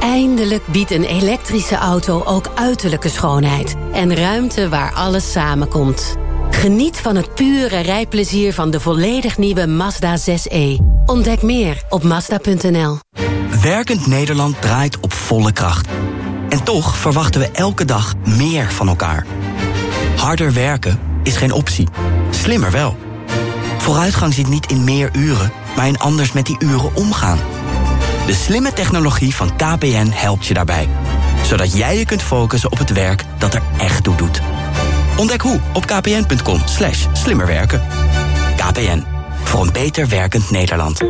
Eindelijk biedt een elektrische auto ook uiterlijke schoonheid. En ruimte waar alles samenkomt. Geniet van het pure rijplezier van de volledig nieuwe Mazda 6e. Ontdek meer op Mazda.nl. Werkend Nederland draait op volle kracht. En toch verwachten we elke dag meer van elkaar. Harder werken is geen optie. Slimmer wel. Vooruitgang zit niet in meer uren, maar in anders met die uren omgaan. De slimme technologie van KPN helpt je daarbij. Zodat jij je kunt focussen op het werk dat er echt toe doet. Ontdek hoe op kpn.com slash slimmerwerken. KPN, voor een beter werkend Nederland.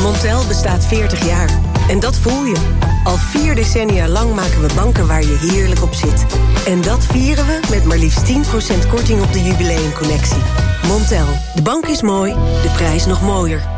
Montel bestaat 40 jaar. En dat voel je. Al vier decennia lang maken we banken waar je heerlijk op zit. En dat vieren we met maar liefst 10% korting op de jubileumcollectie. Montel, de bank is mooi, de prijs nog mooier.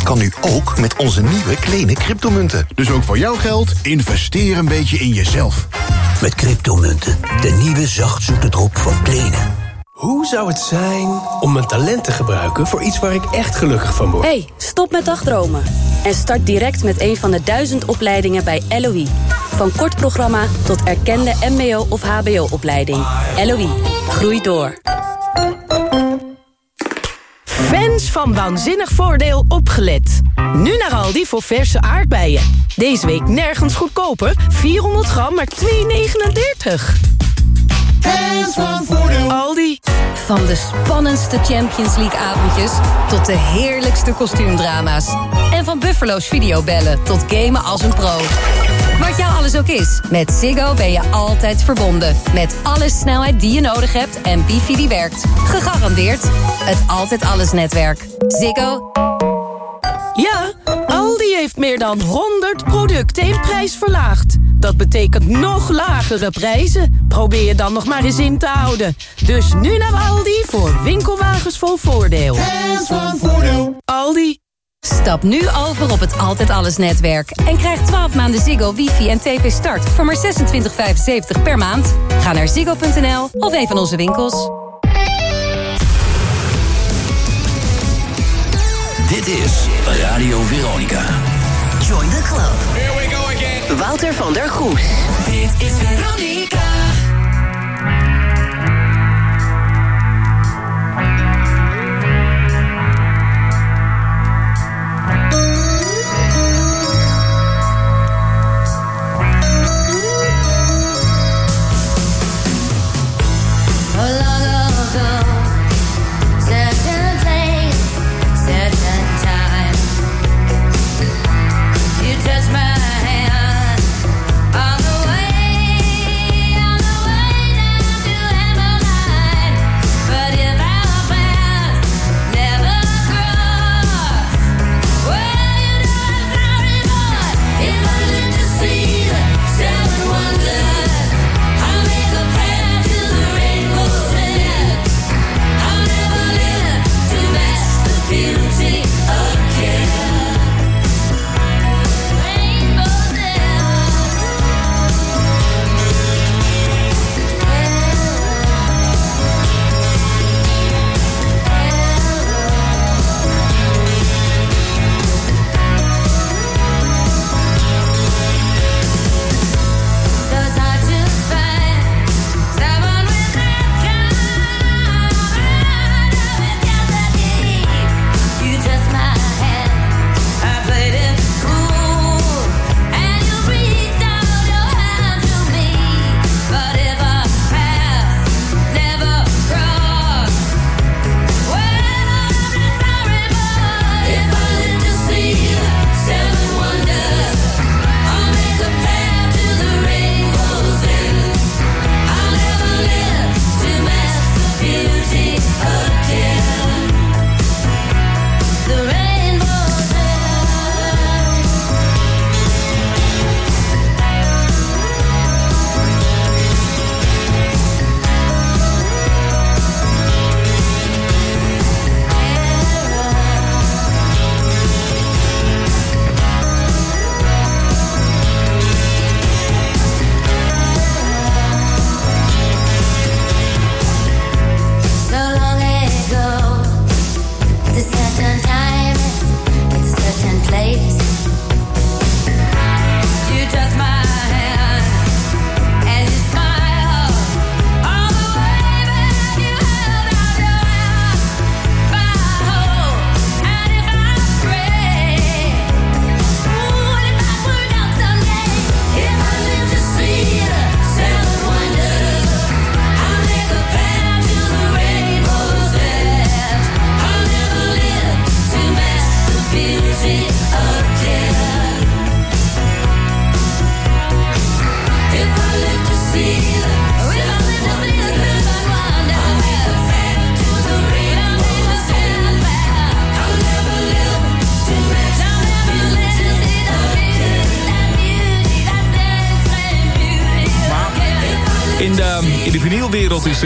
Dat kan nu ook met onze nieuwe kleine cryptomunten. Dus ook voor jouw geld, investeer een beetje in jezelf. Met cryptomunten, de nieuwe zachtzoete drop van Kleene. Hoe zou het zijn om mijn talent te gebruiken voor iets waar ik echt gelukkig van word? hey, stop met dagdromen. En start direct met een van de duizend opleidingen bij LOE. Van kort programma tot erkende mbo- of hbo-opleiding. LOE, groei door. Fans van Waanzinnig Voordeel opgelet. Nu naar Aldi voor verse aardbeien. Deze week nergens goedkoper. 400 gram, maar 2,39. Fans van Voordeel. Aldi. Van de spannendste Champions League avondjes tot de heerlijkste kostuumdrama's. En van Buffalo's videobellen tot gamen als een pro. Wat jou alles ook is, met Ziggo ben je altijd verbonden. Met alle snelheid die je nodig hebt en wifi die werkt. Gegarandeerd het Altijd Alles netwerk. Ziggo. Ja, Aldi heeft meer dan 100 producten in prijs verlaagd. Dat betekent nog lagere prijzen. Probeer je dan nog maar eens in te houden. Dus nu naar Aldi voor winkelwagens vol voordeel. Fans van Voordeel. Aldi. Stap nu over op het Altijd Alles netwerk. En krijg 12 maanden Ziggo, wifi en tv start voor maar 26,75 per maand. Ga naar ziggo.nl of een van onze winkels. Dit is Radio Veronica. Join the club. Here we go again. Wouter van der Goes. Dit is Veronica.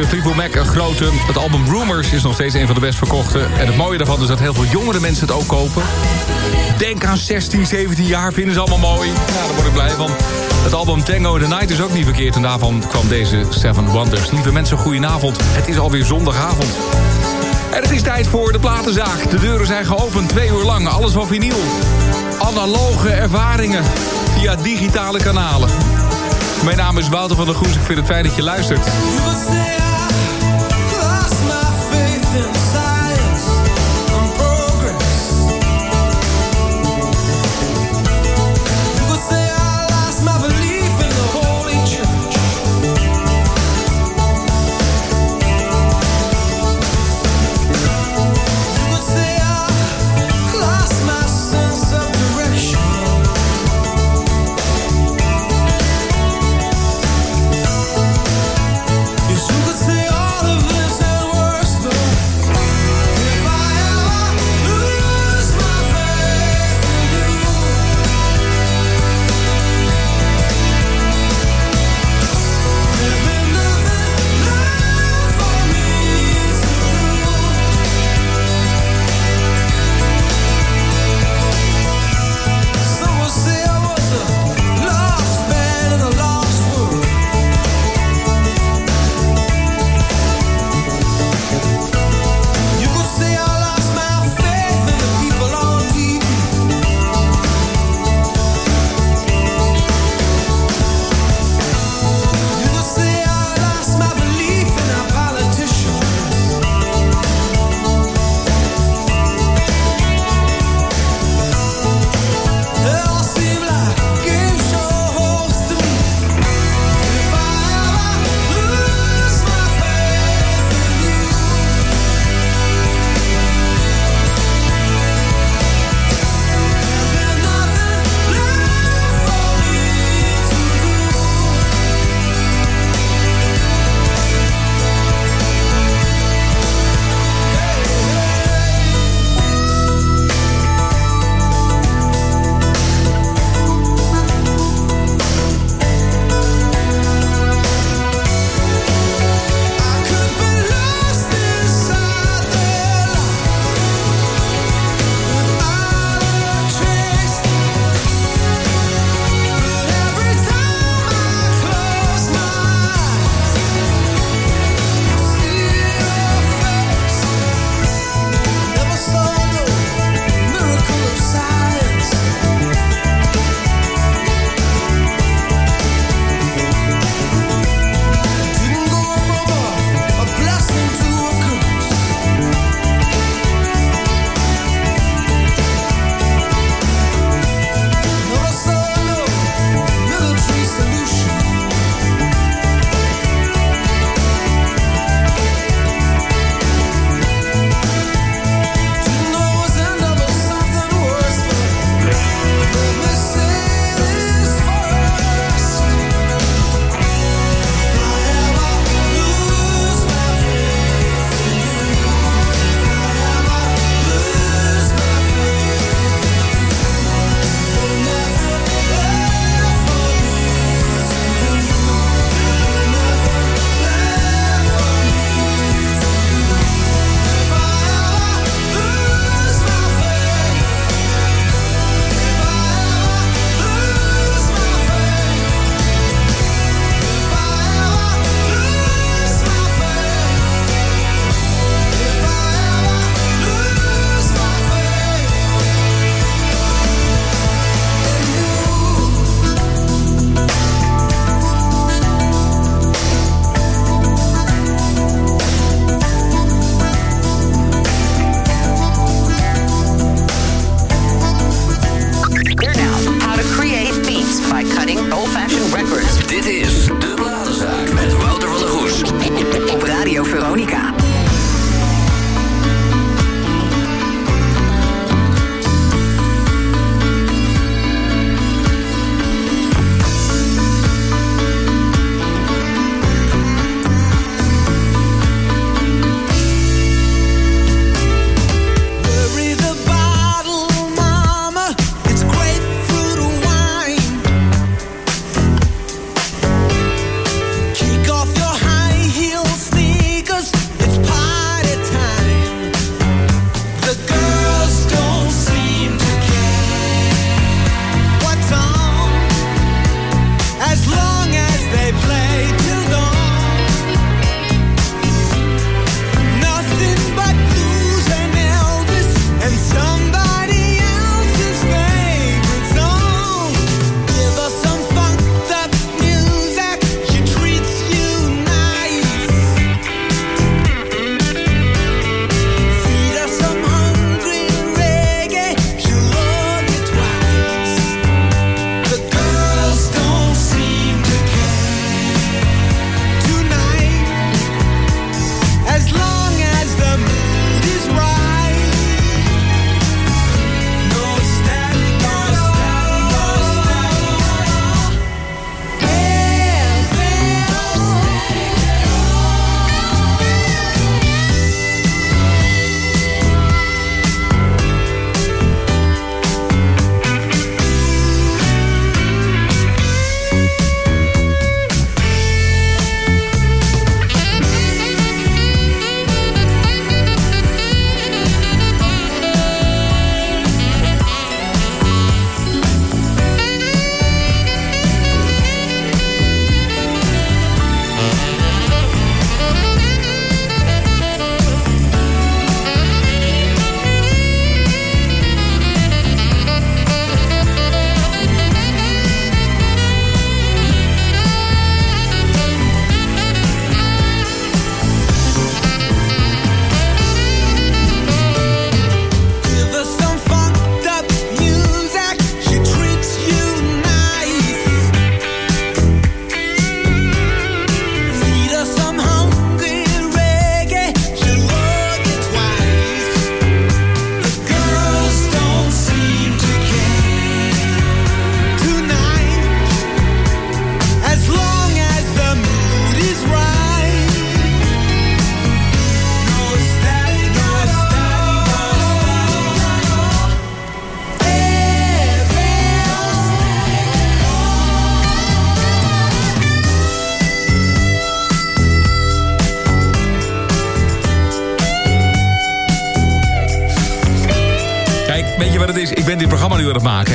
Fleetwood Mac een grote. Het album Rumors is nog steeds een van de best verkochte. En het mooie daarvan is dat heel veel jongere mensen het ook kopen. Denk aan 16, 17 jaar, vinden ze allemaal mooi. Ja, daar word ik blij van. Het album Tango the Night is ook niet verkeerd. En daarvan kwam deze Seven Wonders. Lieve mensen, goedenavond. Het is alweer zondagavond. En het is tijd voor de platenzaak. De deuren zijn geopend twee uur lang. Alles van vinyl. Analoge ervaringen via digitale kanalen. Mijn naam is Wouter van der Goes. Ik vind het fijn dat je luistert.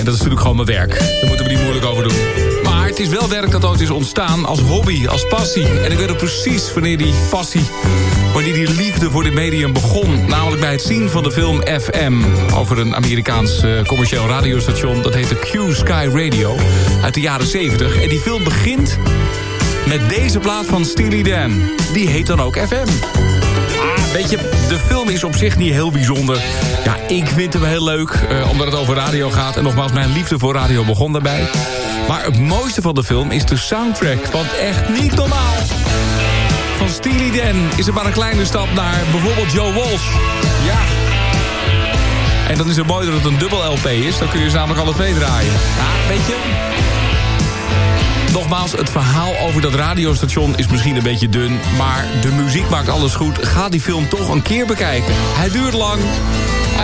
Dat is natuurlijk gewoon mijn werk. Daar moeten we niet moeilijk over doen. Maar het is wel werk dat ooit is ontstaan als hobby, als passie. En ik weet ook precies wanneer die passie, wanneer die liefde voor dit medium begon. Namelijk bij het zien van de film FM over een Amerikaans uh, commercieel radiostation. Dat heette Q Sky Radio uit de jaren 70. En die film begint met deze plaat van Steely Dan. Die heet dan ook FM. Weet je, de film is op zich niet heel bijzonder. Ja, ik vind hem heel leuk, uh, omdat het over radio gaat. En nogmaals, mijn liefde voor radio begon daarbij. Maar het mooiste van de film is de soundtrack. Want echt niet normaal. Van Steely Dan is het maar een kleine stap naar bijvoorbeeld Joe Walsh. Ja. En dan is het mooi dat het een dubbel LP is. Dan kun je ze namelijk alle twee draaien. Ja, weet je... Nogmaals, het verhaal over dat radiostation is misschien een beetje dun... maar de muziek maakt alles goed. Ga die film toch een keer bekijken. Hij duurt lang.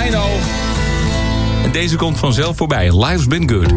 I know. En deze komt vanzelf voorbij. Life's been good.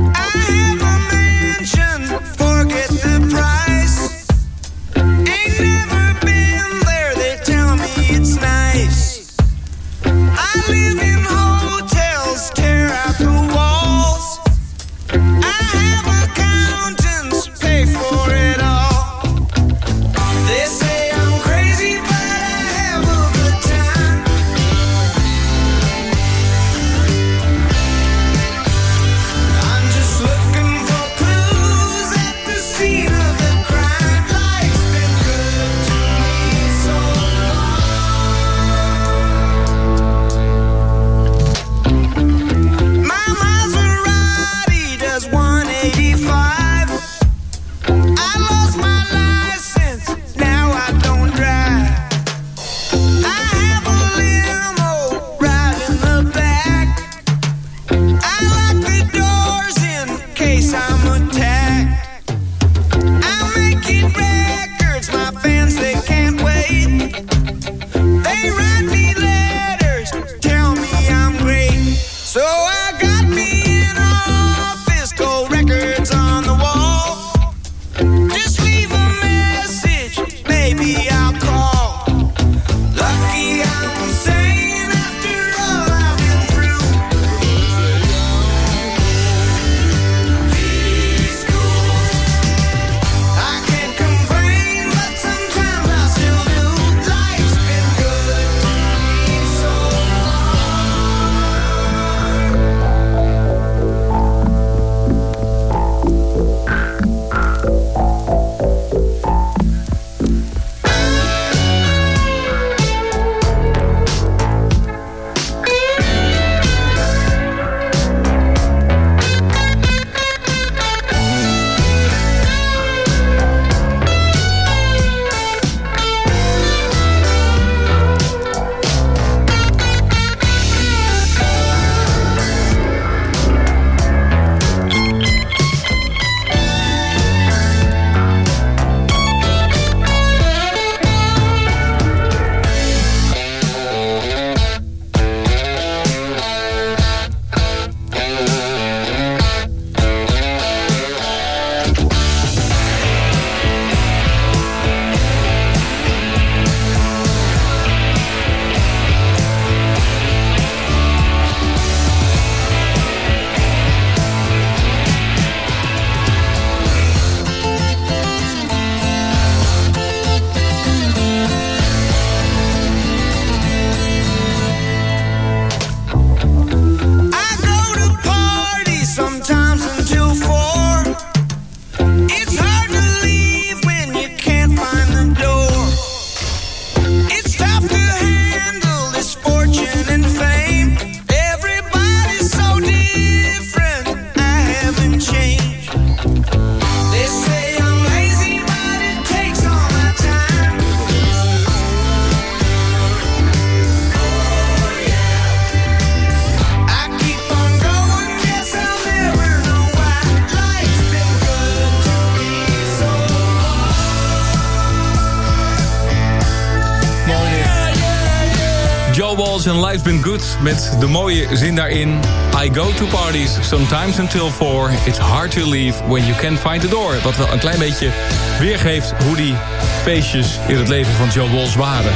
Been Good met de mooie zin daarin. I go to parties sometimes until four. It's hard to leave when you can't find the door. Wat wel een klein beetje weergeeft hoe die feestjes in het leven van Joe Walsh waren.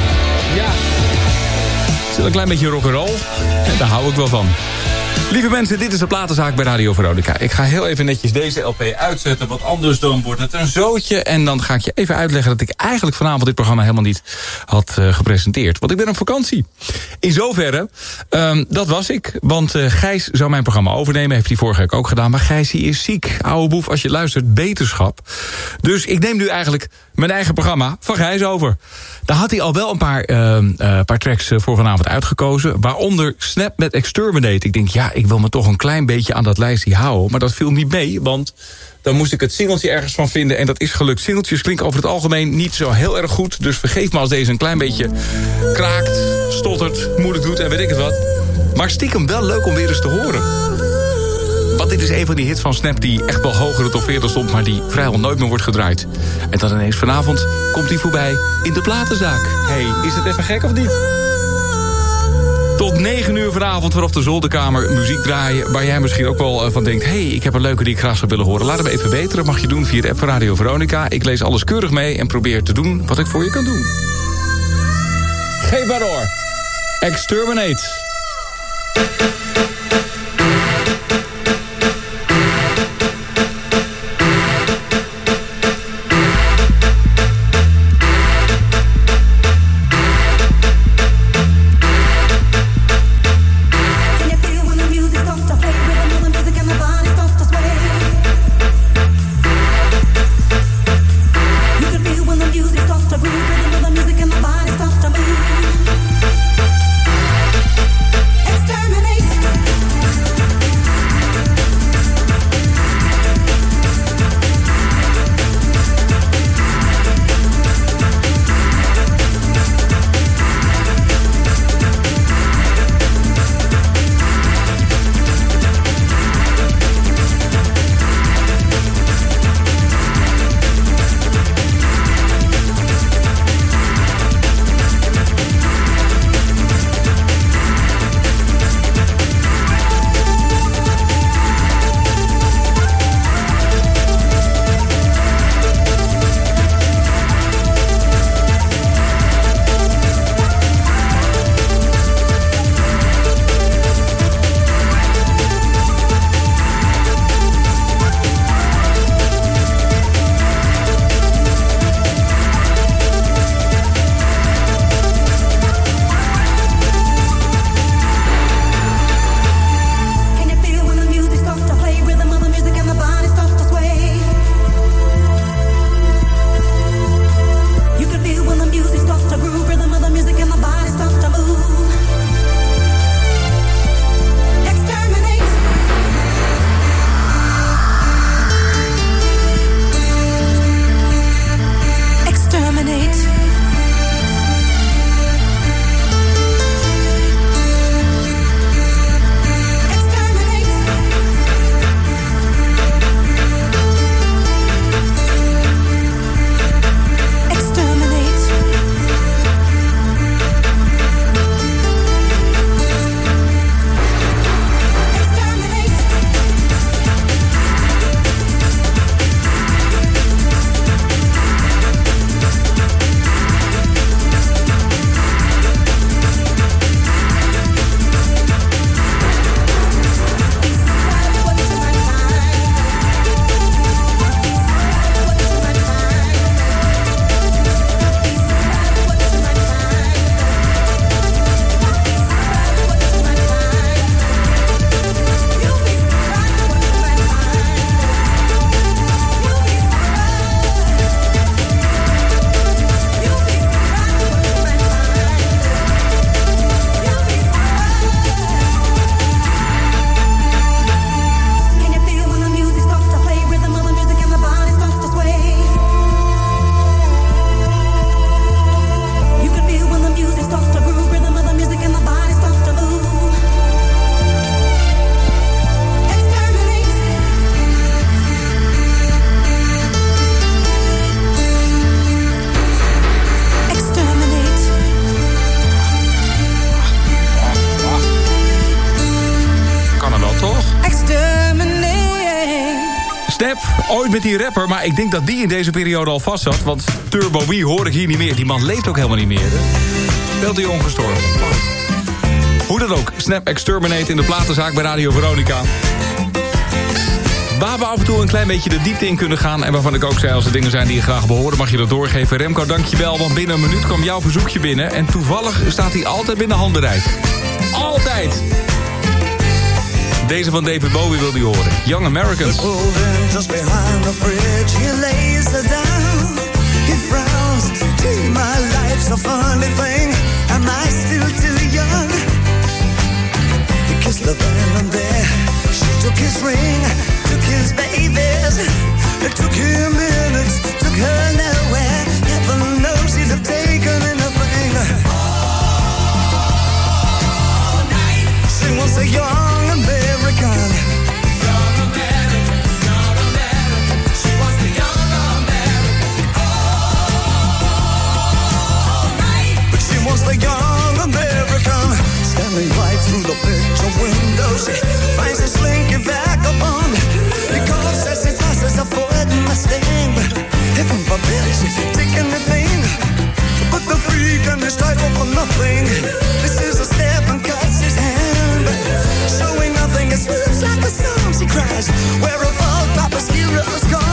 Ja, het is wel een klein beetje rock'n'roll. En daar hou ik wel van. Lieve mensen, dit is de platenzaak bij Radio Veronica. Ik ga heel even netjes deze LP uitzetten, want anders dan wordt het een zootje. En dan ga ik je even uitleggen dat ik eigenlijk vanavond dit programma helemaal niet had uh, gepresenteerd. Want ik ben op vakantie. In zoverre, um, dat was ik. Want uh, Gijs zou mijn programma overnemen, heeft hij vorige week ook gedaan. Maar Gijs is ziek. Oude boef, als je luistert, beterschap. Dus ik neem nu eigenlijk mijn eigen programma van Gijs over. Daar had hij al wel een paar, uh, uh, paar tracks voor vanavond uitgekozen. Waaronder Snap met Exterminate. Ik denk, ja, ik wil me toch een klein beetje aan dat lijstje houden. Maar dat viel niet mee, want dan moest ik het singeltje ergens van vinden. En dat is gelukt. Singeltjes klinken over het algemeen niet zo heel erg goed. Dus vergeef me als deze een klein beetje kraakt, stottert, moeilijk doet en weet ik het wat. Maar stiekem wel leuk om weer eens te horen. Dit is een van die hits van Snap die echt wel hoger top 40 stond... maar die vrijwel nooit meer wordt gedraaid. En dan ineens vanavond komt hij voorbij in de platenzaak. hey, is het even gek of niet? Tot 9 uur vanavond vanaf de zolderkamer muziek draaien... waar jij misschien ook wel van denkt... hey, ik heb een leuke die ik graag zou willen horen. Laat hem even weten, dat mag je doen via de app van Radio Veronica. Ik lees alles keurig mee en probeer te doen wat ik voor je kan doen. Geef maar door. Exterminate. Die rapper, maar ik denk dat die in deze periode al vast zat. Want Turbo Wee hoor ik hier niet meer. Die man leeft ook helemaal niet meer. Veel te jong gestorven. Hoe dan ook, Snap Exterminate in de platenzaak bij Radio Veronica. Waar we af en toe een klein beetje de diepte in kunnen gaan... en waarvan ik ook zei, als er dingen zijn die je graag behoren... mag je dat doorgeven. Remco, dankjewel, want binnen een minuut kwam jouw verzoekje binnen... en toevallig staat hij altijd binnen handbereik. Altijd! Deze van David Bowie wil die horen. Young Americans. the venom there. She took his ring, took his babies. Took him minutes, took her nowhere. Heaven knows taken a the young American. Standing right through the picture window, she finds a slinky vagabond. Because as he passes, avoiding my sting. Heaven forbid she's taking the thing. But the freak and his title for nothing. This is a step and cuts his hand. Showing nothing, it slips like a song. She cries, Where have all Papa's heroes gone?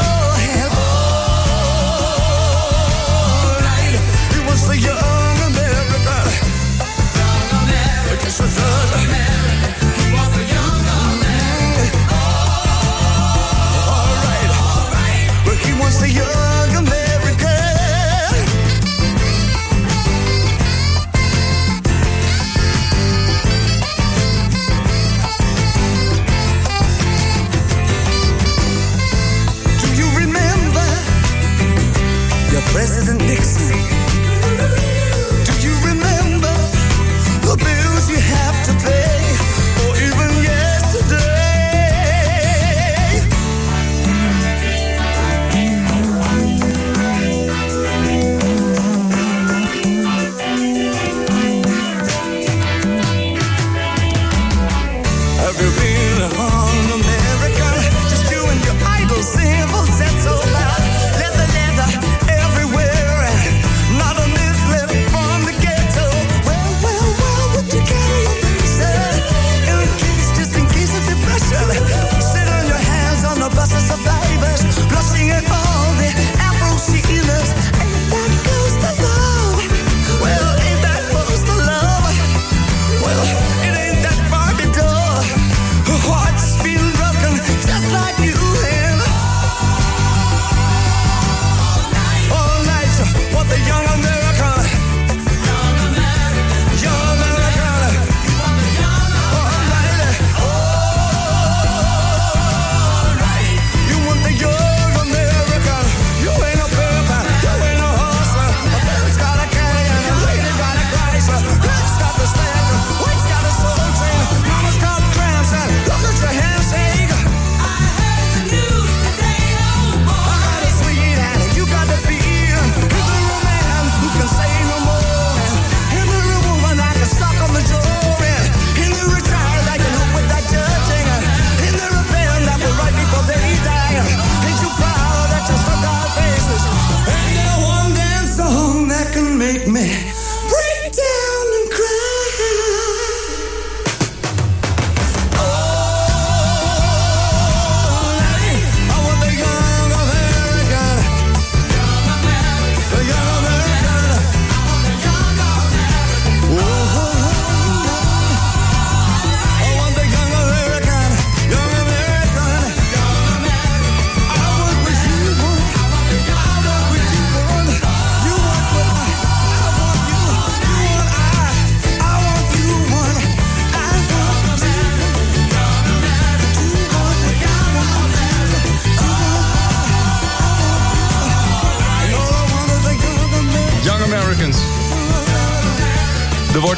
President Nixon?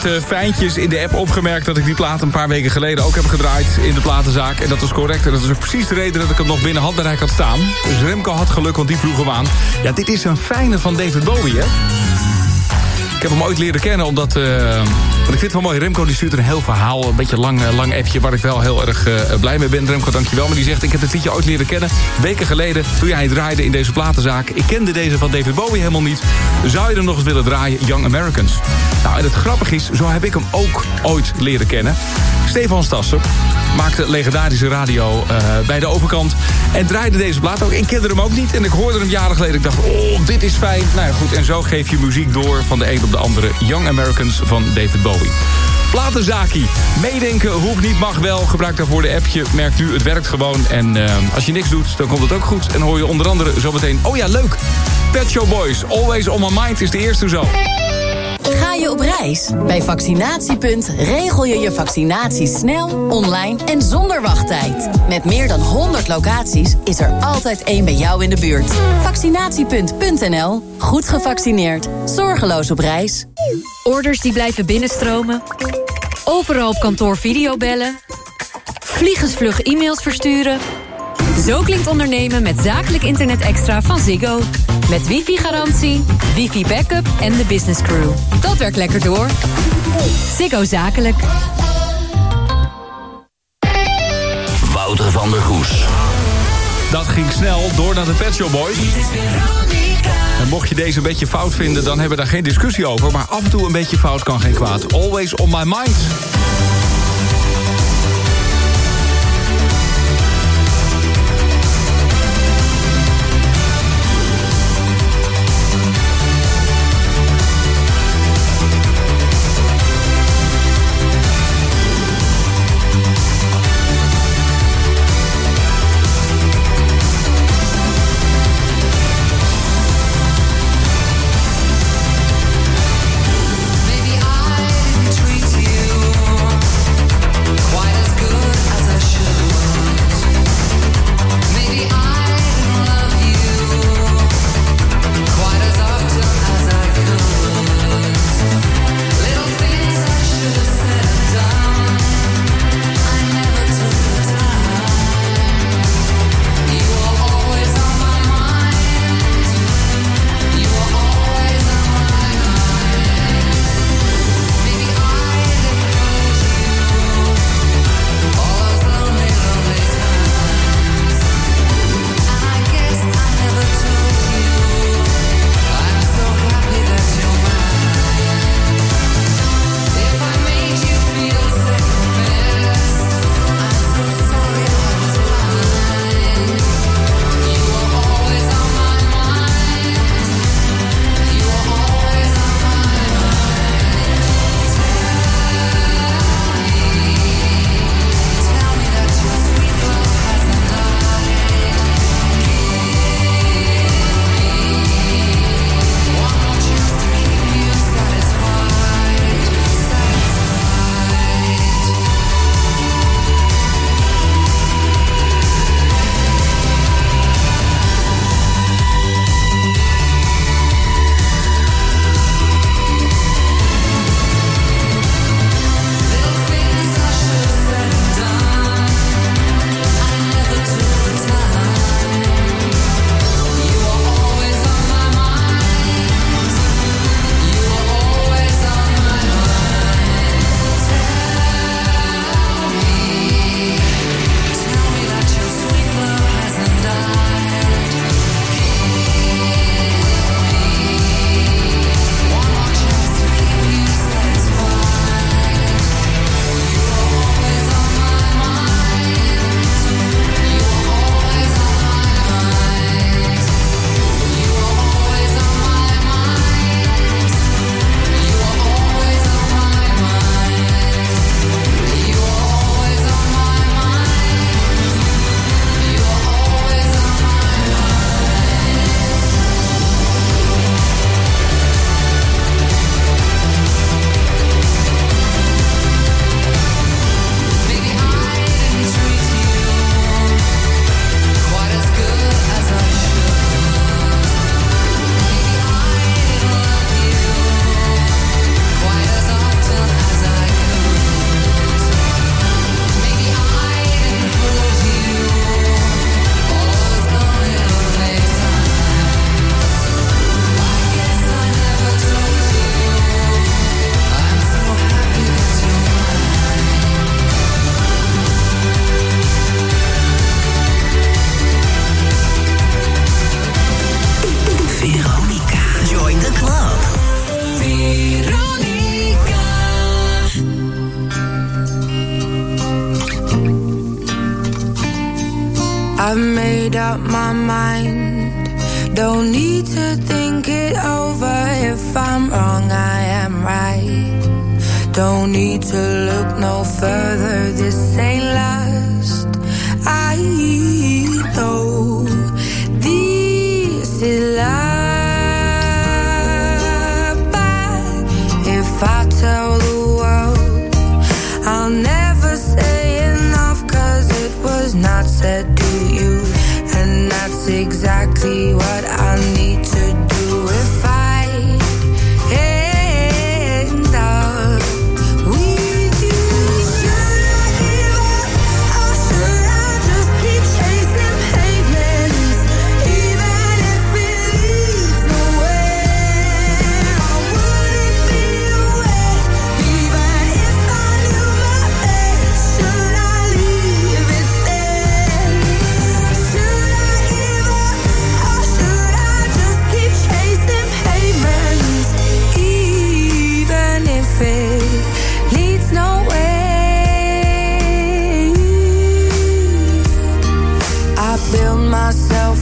Er wordt uh, fijntjes in de app opgemerkt dat ik die plaat een paar weken geleden ook heb gedraaid in de platenzaak. En dat is correct. En dat is ook precies de reden dat ik hem nog binnen handbereik had staan. Dus Remco had geluk, want die vroeg hem aan. Ja, dit is een fijne van David Bowie, hè? Ik heb hem ooit leren kennen omdat... Want ik vind het wel mooi. Remco die stuurt een heel verhaal. Een beetje lang, uh, lang appje waar ik wel heel erg uh, blij mee ben. Remco, dankjewel. Maar die zegt, ik heb het liedje ooit leren kennen. Weken geleden, toen jij draaide in deze platenzaak. Ik kende deze van David Bowie helemaal niet. Zou je hem nog eens willen draaien? Young Americans. Nou, en het grappige is, zo heb ik hem ook ooit leren kennen. Stefan Stassen maakte legendarische radio uh, bij de overkant. En draaide deze plaat ook. Ik kende hem ook niet. En ik hoorde hem jaren geleden. Ik dacht, oh, dit is fijn. Nou ja, goed. En zo geef je muziek door van de een op de andere. Young Americans van David Bowie. Platenzaki. Meedenken hoeft niet, mag wel. Gebruik daarvoor de appje. Merkt u, het werkt gewoon. En uh, als je niks doet, dan komt het ook goed. En hoor je onder andere zometeen... Oh ja, leuk. Pet Show Boys. Always on my mind is de eerste zo. Ga je op reis? Bij Vaccinatiepunt regel je je vaccinatie snel, online en zonder wachttijd. Met meer dan 100 locaties is er altijd één bij jou in de buurt. Vaccinatiepunt.nl. Goed gevaccineerd. Zorgeloos op reis. Orders die blijven binnenstromen. Overal op kantoor videobellen. Vliegensvlug e-mails versturen. Zo klinkt ondernemen met zakelijk internet extra van Ziggo. Met wifi-garantie, wifi-backup en de business crew. Dat werkt lekker door. Ziggo Zakelijk. Wouter van der Goes. Dat ging snel door naar de Pet Shop Boys. En mocht je deze een beetje fout vinden, dan hebben we daar geen discussie over. Maar af en toe een beetje fout kan geen kwaad. Always on my mind.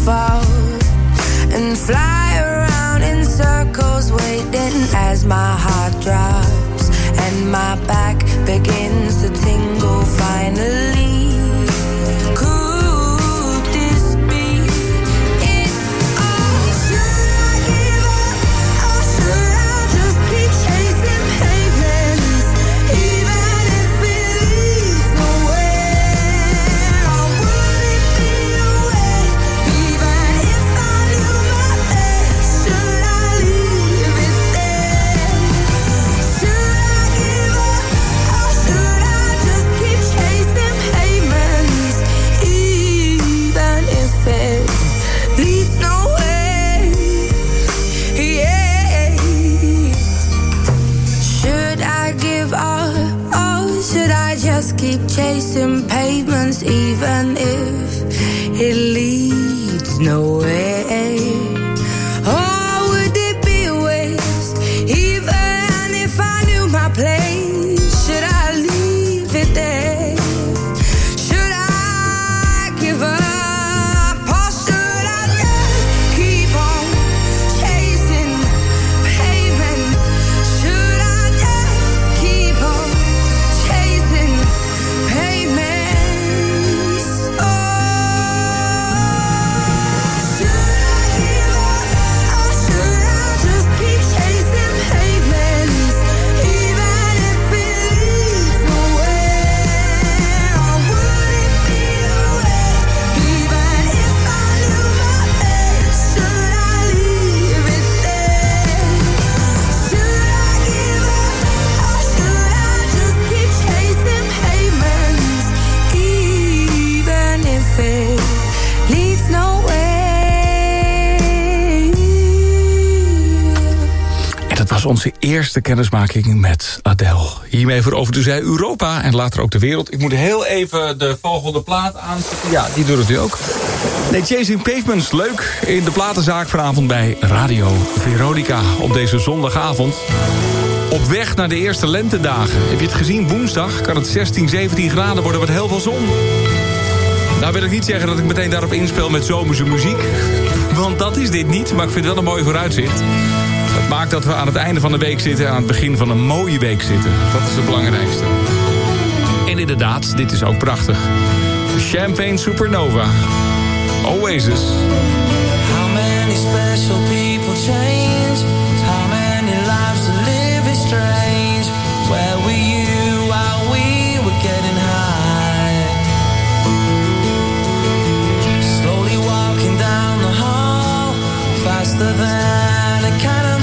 fall and fly onze eerste kennismaking met Adele. Hiermee veroverde zij Europa en later ook de wereld. Ik moet heel even de volgende plaat aanzetten. Ja, die doet het nu ook. Nee, Chasing Pavements, leuk. In de platenzaak vanavond bij Radio Veronica op deze zondagavond. Op weg naar de eerste lentedagen. Heb je het gezien? Woensdag kan het 16, 17 graden worden met heel veel zon. Nou wil ik niet zeggen dat ik meteen daarop inspel met zomerse muziek. Want dat is dit niet, maar ik vind het wel een mooi vooruitzicht. Dat maakt dat we aan het einde van de week zitten... en aan het begin van een mooie week zitten. Dat is het belangrijkste. En inderdaad, dit is ook prachtig. Champagne Supernova. Oasis. How many special people change? How many lives are living strange? Where were you while we were getting high? Slowly walking down the hall, faster than a cannonball.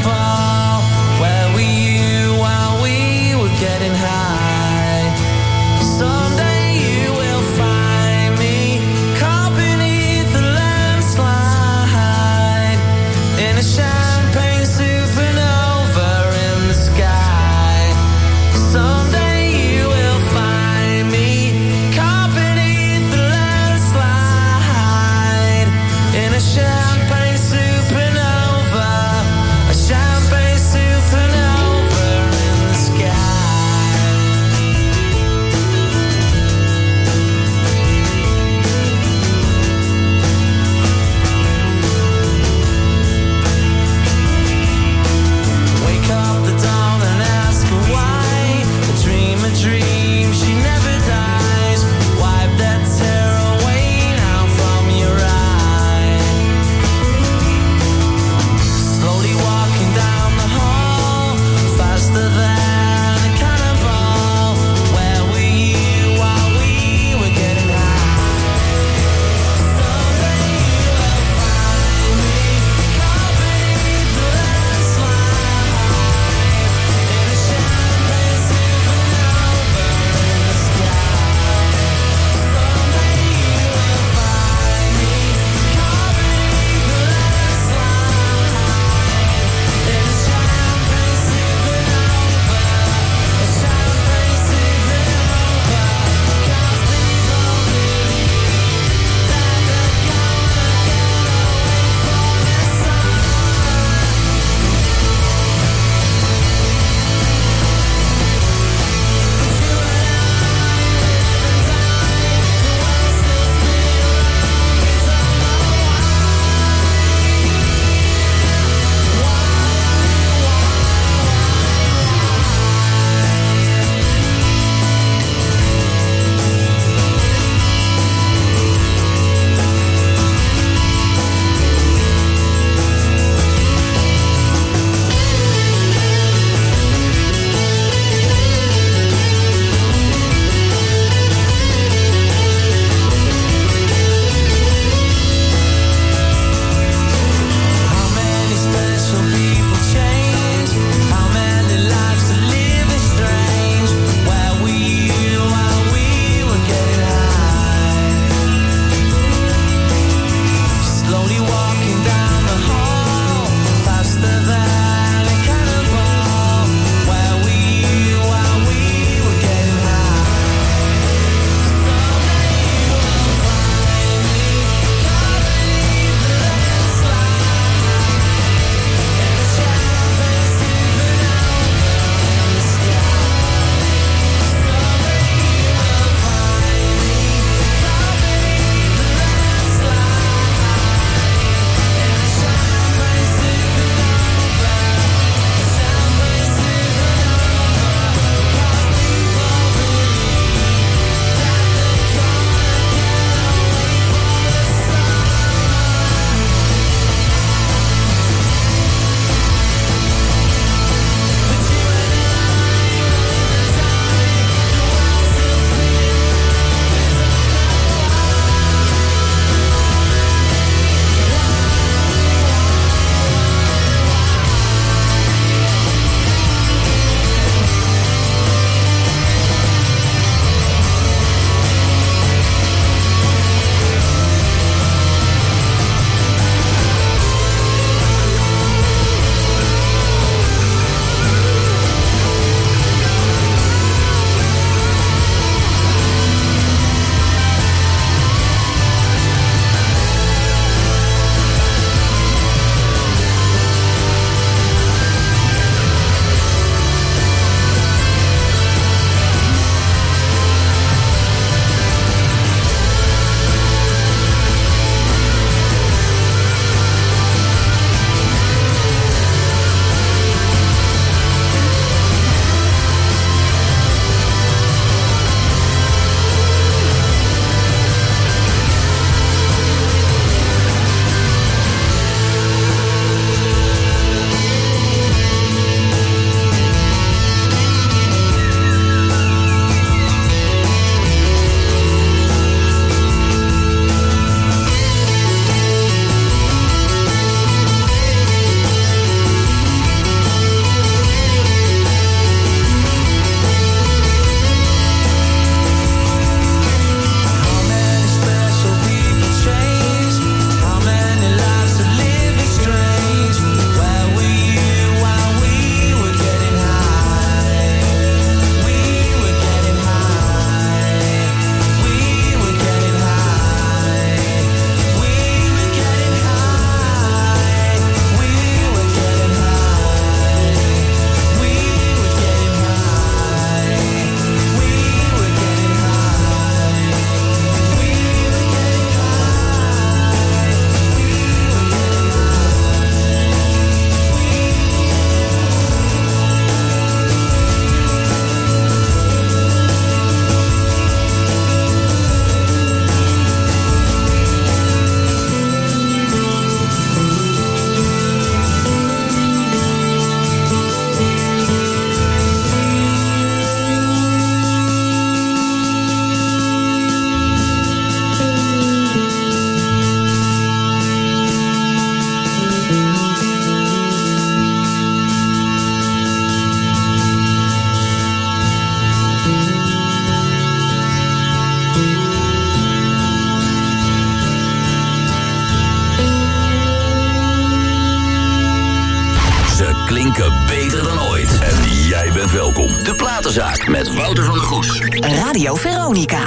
Platenzaak met Wouter van der Goes. Radio Veronica.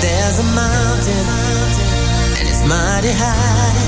There's a mountain, and it's mighty high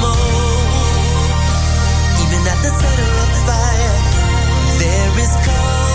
more. Even at the center of the fire, there is cold.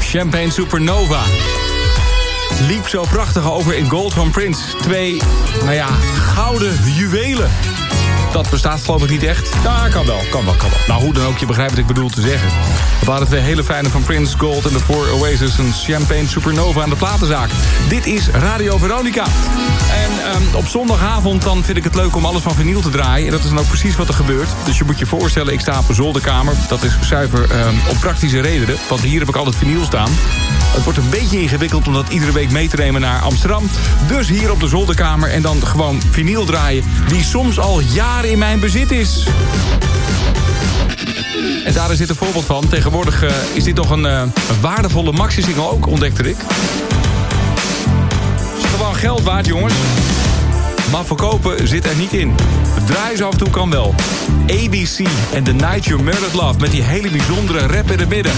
Champagne Supernova. Liep zo prachtig over in Gold van Prince. Twee, nou ja, gouden juwelen dat bestaat geloof ik niet echt. Ja, kan wel, kan wel, kan wel. Nou, hoe dan ook, je begrijpt wat ik bedoel te zeggen. We waren twee hele fijne van Prince Gold en de Four Oasis... een Champagne Supernova aan de platenzaak. Dit is Radio Veronica. En ehm, op zondagavond dan vind ik het leuk om alles van vinyl te draaien. En dat is dan ook precies wat er gebeurt. Dus je moet je voorstellen, ik sta op een zolderkamer. Dat is zuiver ehm, op praktische redenen. Want hier heb ik altijd vinyl staan. Het wordt een beetje ingewikkeld om dat iedere week mee te nemen naar Amsterdam. Dus hier op de zolderkamer en dan gewoon vinyl draaien... die soms al jaren in mijn bezit is. En daar is dit een voorbeeld van. Tegenwoordig eh, is dit nog een, eh, een waardevolle maxi-single ook, ontdekte ik. Is gewoon geld waard, jongens. Maar verkopen zit er niet in. Draaien ze af en toe kan wel. ABC en The Night You Murdered Love... met die hele bijzondere rap in het midden.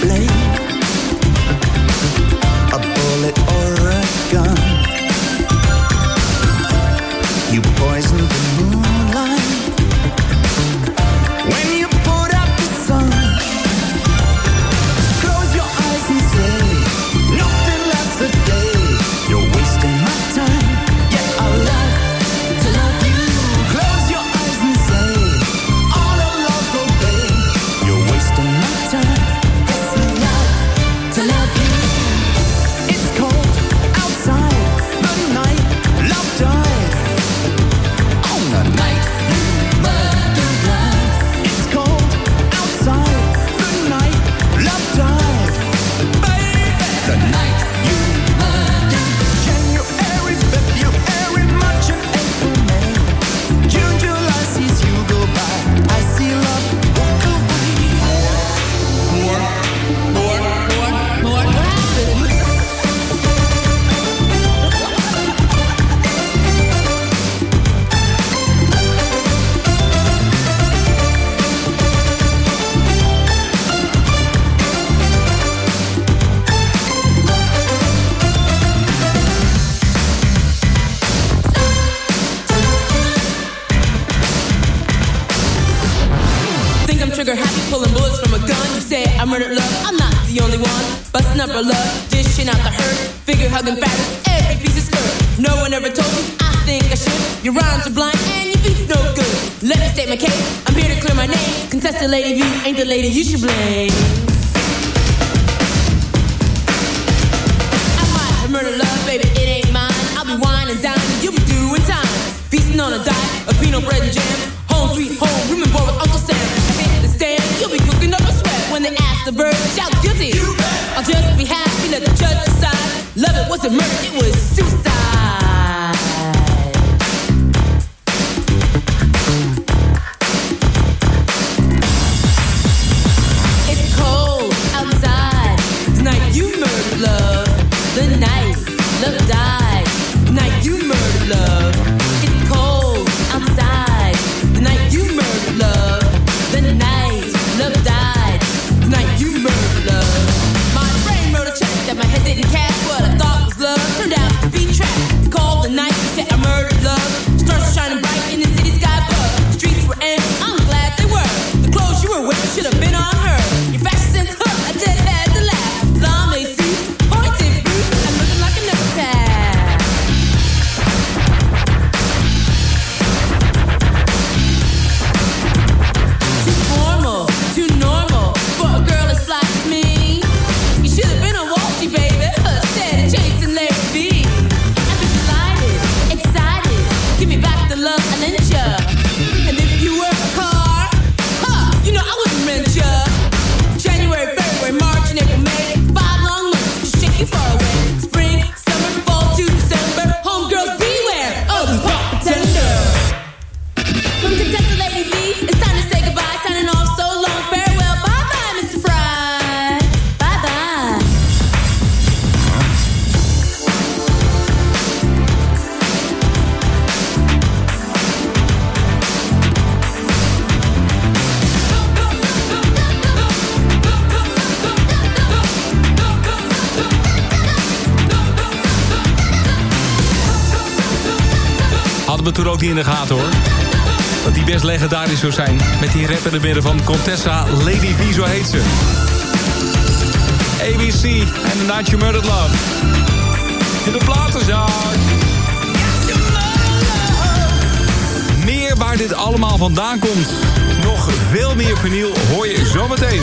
Blame on a diet of peanut bread and jam. Home sweet home, rooming boy with Uncle Sam. Hit the stand, you'll be cooking up a sweat. When they ask the bird, shout guilty. I'll just be happy, let the judge decide. Love it wasn't murder, it was toen ook niet in de gaten hoor. Dat die best legendarisch zou zijn. Met die rap in de midden van Contessa Lady V, zo heet ze. ABC en The Night You Murdered Love. In de platenzaak. Meer waar dit allemaal vandaan komt. Nog veel meer vinyl hoor je zometeen.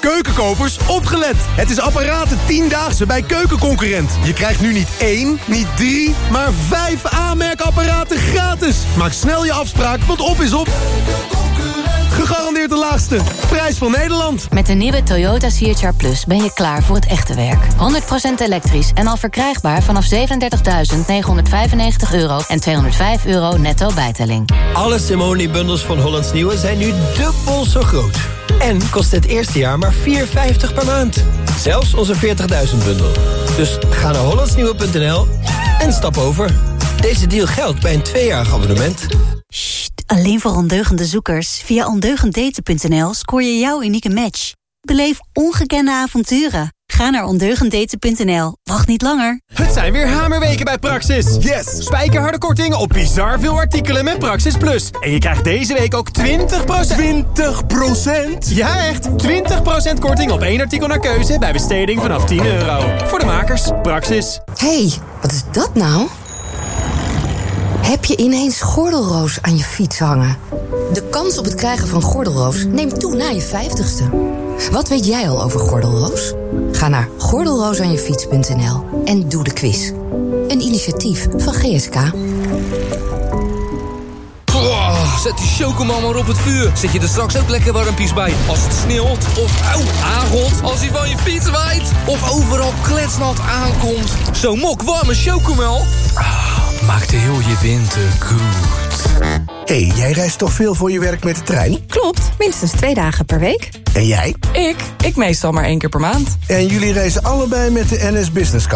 Keukenkopers, opgelet! Het is apparaten 10-daagse bij Keukenconcurrent. Je krijgt nu niet één, niet drie, maar vijf aanmerkapparaten gratis. Maak snel je afspraak, want op is op. Gegarandeerd de laagste. Prijs van Nederland. Met de nieuwe Toyota CHR Plus ben je klaar voor het echte werk. 100% elektrisch en al verkrijgbaar vanaf 37.995 euro en 205 euro netto bijtelling. Alle Simone-bundels van Hollands Nieuwe zijn nu dubbel zo groot. En kost het eerste jaar maar 4,50 per maand. Zelfs onze 40.000-bundel. Dus ga naar hollandsnieuwe.nl en stap over. Deze deal geldt bij een tweejarig abonnement. Alleen voor ondeugende zoekers. Via ondeugenddaten.nl scoor je jouw unieke match. Beleef ongekende avonturen. Ga naar ondeugenddaten.nl. Wacht niet langer. Het zijn weer hamerweken bij Praxis. Yes! Spijkerharde korting op bizar veel artikelen met Praxis Plus. En je krijgt deze week ook 20%... 20%? Ja, echt! 20% korting op één artikel naar keuze bij besteding vanaf 10 euro. Voor de makers, Praxis. hey, wat is dat nou? Heb je ineens gordelroos aan je fiets hangen? De kans op het krijgen van gordelroos neemt toe na je 50ste. Wat weet jij al over gordelroos? Ga naar gordelroosaanjefiets.nl en doe de quiz. Een initiatief van GSK. Zet die chocomel maar op het vuur. Zet je er straks ook lekker warmpies bij. Als het sneeuwt of auw, aangot. Als hij van je fiets waait. Of overal kletsnat aankomt. Zo'n mok warme chocomel. Ah, maakt heel je winter goed. hey, jij reist toch veel voor je werk met de trein? Klopt, minstens twee dagen per week. En jij? Ik? Ik meestal maar één keer per maand. En jullie reizen allebei met de NS Business Card?